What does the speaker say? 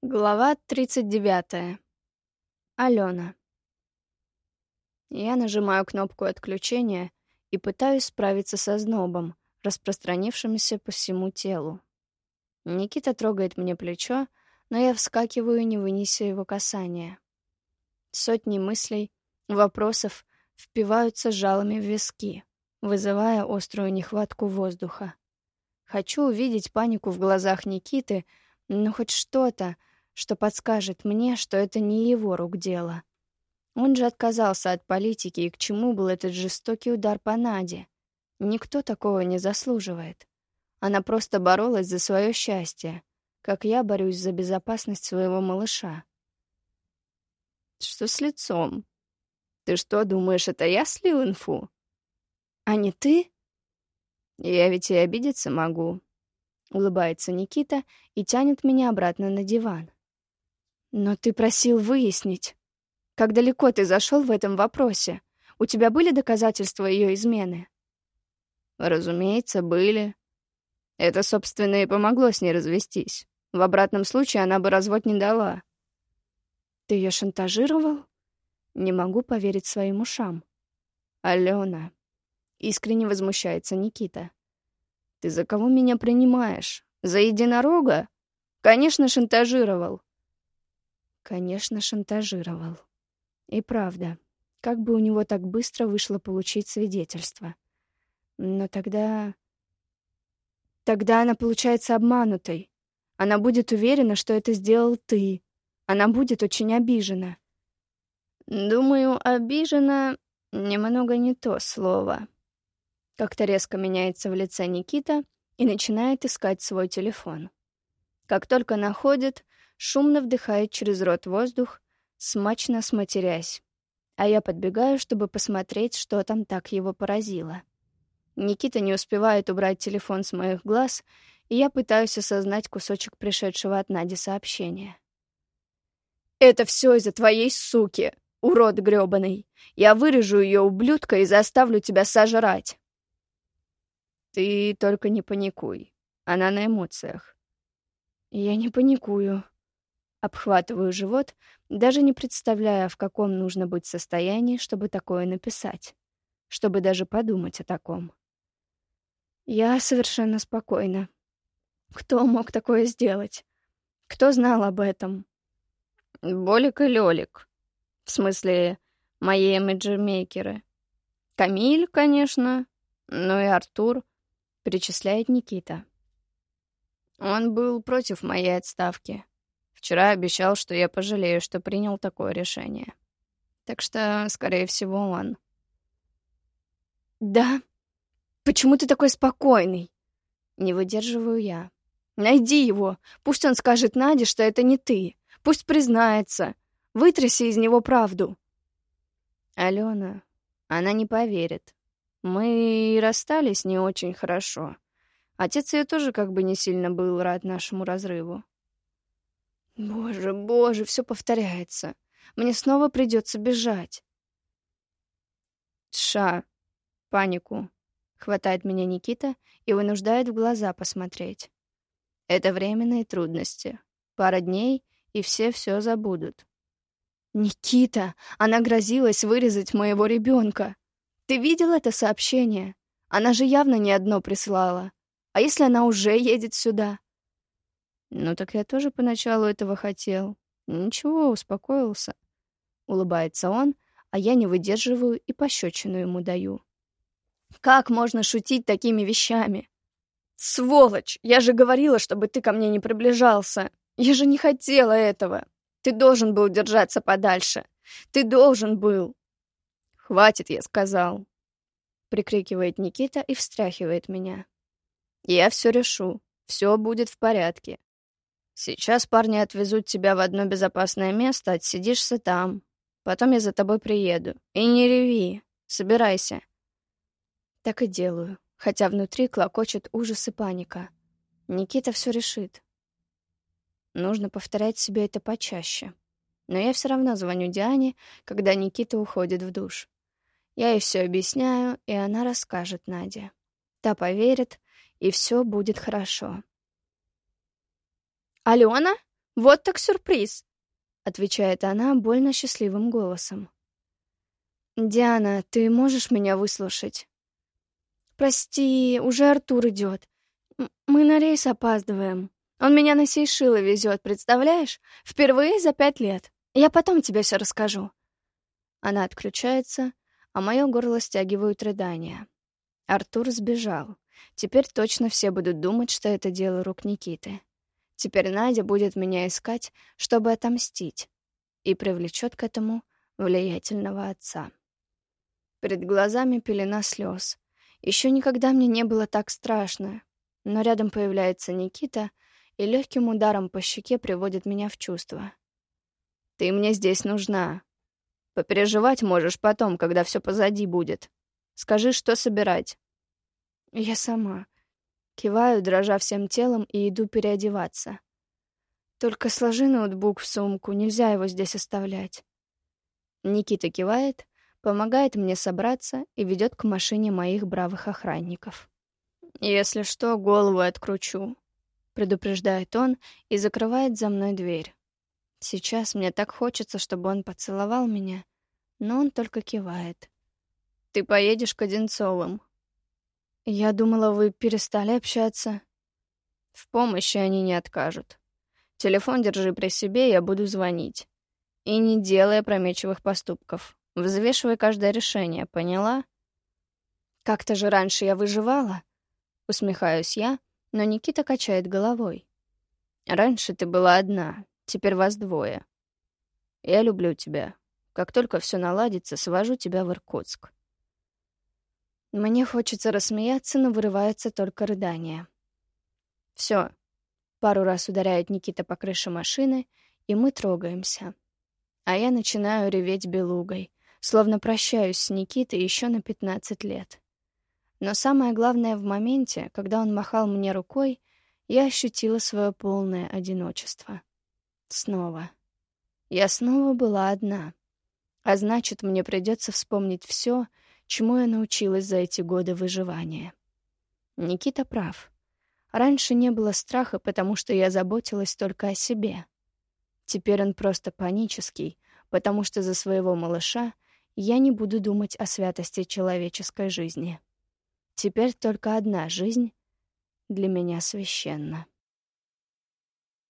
Глава 39. Алена. Я нажимаю кнопку отключения и пытаюсь справиться со знобом, распространившимся по всему телу. Никита трогает мне плечо, но я вскакиваю, не вынеся его касания. Сотни мыслей, вопросов впиваются жалами в виски, вызывая острую нехватку воздуха. Хочу увидеть панику в глазах Никиты, но хоть что-то — что подскажет мне, что это не его рук дело. Он же отказался от политики, и к чему был этот жестокий удар по Наде? Никто такого не заслуживает. Она просто боролась за свое счастье, как я борюсь за безопасность своего малыша. Что с лицом? Ты что, думаешь, это я слил инфу? А не ты? Я ведь и обидеться могу. Улыбается Никита и тянет меня обратно на диван. Но ты просил выяснить. Как далеко ты зашел в этом вопросе? У тебя были доказательства ее измены? Разумеется, были. Это, собственно, и помогло с ней развестись. В обратном случае она бы развод не дала. Ты ее шантажировал? Не могу поверить своим ушам. Алена. Искренне возмущается Никита. Ты за кого меня принимаешь? За единорога? Конечно, шантажировал. Конечно, шантажировал. И правда, как бы у него так быстро вышло получить свидетельство. Но тогда... Тогда она получается обманутой. Она будет уверена, что это сделал ты. Она будет очень обижена. Думаю, обижена — немного не то слово. Как-то резко меняется в лице Никита и начинает искать свой телефон. Как только находит, шумно вдыхает через рот воздух, смачно сматерясь. А я подбегаю, чтобы посмотреть, что там так его поразило. Никита не успевает убрать телефон с моих глаз, и я пытаюсь осознать кусочек пришедшего от Нади сообщения. «Это все из-за твоей суки, урод грёбаный. Я вырежу ее ублюдка и заставлю тебя сожрать». «Ты только не паникуй. Она на эмоциях». «Я не паникую», Обхватываю живот, даже не представляя, в каком нужно быть состоянии, чтобы такое написать, чтобы даже подумать о таком. Я совершенно спокойна. Кто мог такое сделать? Кто знал об этом? Болик и Лёлик. В смысле, мои имиджермейкеры. Камиль, конечно, ну и Артур, перечисляет Никита. Он был против моей отставки. Вчера обещал, что я пожалею, что принял такое решение. Так что, скорее всего, он. «Да? Почему ты такой спокойный?» Не выдерживаю я. «Найди его. Пусть он скажет Наде, что это не ты. Пусть признается. Вытряси из него правду». Алена, она не поверит. Мы расстались не очень хорошо. Отец ее тоже как бы не сильно был рад нашему разрыву. Боже, боже, все повторяется. Мне снова придется бежать. Ша, панику. Хватает меня Никита и вынуждает в глаза посмотреть. Это временные трудности. Пара дней, и все все забудут. Никита, она грозилась вырезать моего ребенка. Ты видел это сообщение? Она же явно не одно прислала. А если она уже едет сюда? Ну так я тоже поначалу этого хотел. Ничего, успокоился. Улыбается он, а я не выдерживаю и пощечину ему даю. Как можно шутить такими вещами? Сволочь! Я же говорила, чтобы ты ко мне не приближался. Я же не хотела этого. Ты должен был держаться подальше. Ты должен был. Хватит, я сказал. Прикрикивает Никита и встряхивает меня. Я все решу. Все будет в порядке. Сейчас парни отвезут тебя в одно безопасное место, отсидишься там. Потом я за тобой приеду. И не реви. Собирайся. Так и делаю, хотя внутри клокочет ужас и паника. Никита все решит. Нужно повторять себе это почаще. Но я все равно звоню Диане, когда Никита уходит в душ. Я ей все объясняю, и она расскажет Наде. Та поверит, и все будет хорошо. «Алена? Вот так сюрприз!» — отвечает она больно счастливым голосом. «Диана, ты можешь меня выслушать?» «Прости, уже Артур идет. Мы на рейс опаздываем. Он меня на Сейшилы везет, представляешь? Впервые за пять лет. Я потом тебе все расскажу». Она отключается, а мое горло стягивают рыдания. Артур сбежал. Теперь точно все будут думать, что это дело рук Никиты. Теперь Надя будет меня искать, чтобы отомстить, и привлечет к этому влиятельного отца. Перед глазами пелена слез. Еще никогда мне не было так страшно, но рядом появляется Никита и легким ударом по щеке приводит меня в чувство. «Ты мне здесь нужна. Попереживать можешь потом, когда все позади будет. Скажи, что собирать». «Я сама», Киваю, дрожа всем телом, и иду переодеваться. Только сложи ноутбук в сумку, нельзя его здесь оставлять. Никита кивает, помогает мне собраться и ведет к машине моих бравых охранников. «Если что, голову откручу», — предупреждает он и закрывает за мной дверь. Сейчас мне так хочется, чтобы он поцеловал меня, но он только кивает. «Ты поедешь к Одинцовым», я думала, вы перестали общаться. В помощи они не откажут. Телефон держи при себе, я буду звонить. И не делай опрометчивых поступков. Взвешивай каждое решение, поняла? Как-то же раньше я выживала. Усмехаюсь я, но Никита качает головой. Раньше ты была одна, теперь вас двое. Я люблю тебя. Как только все наладится, свожу тебя в Иркутск. Мне хочется рассмеяться, но вырывается только рыдание. Все. Пару раз ударяет Никита по крыше машины, и мы трогаемся. А я начинаю реветь белугой, словно прощаюсь с Никитой еще на 15 лет. Но самое главное в моменте, когда он махал мне рукой, я ощутила свое полное одиночество. Снова. Я снова была одна. А значит, мне придется вспомнить все, чему я научилась за эти годы выживания. Никита прав. Раньше не было страха, потому что я заботилась только о себе. Теперь он просто панический, потому что за своего малыша я не буду думать о святости человеческой жизни. Теперь только одна жизнь для меня священна.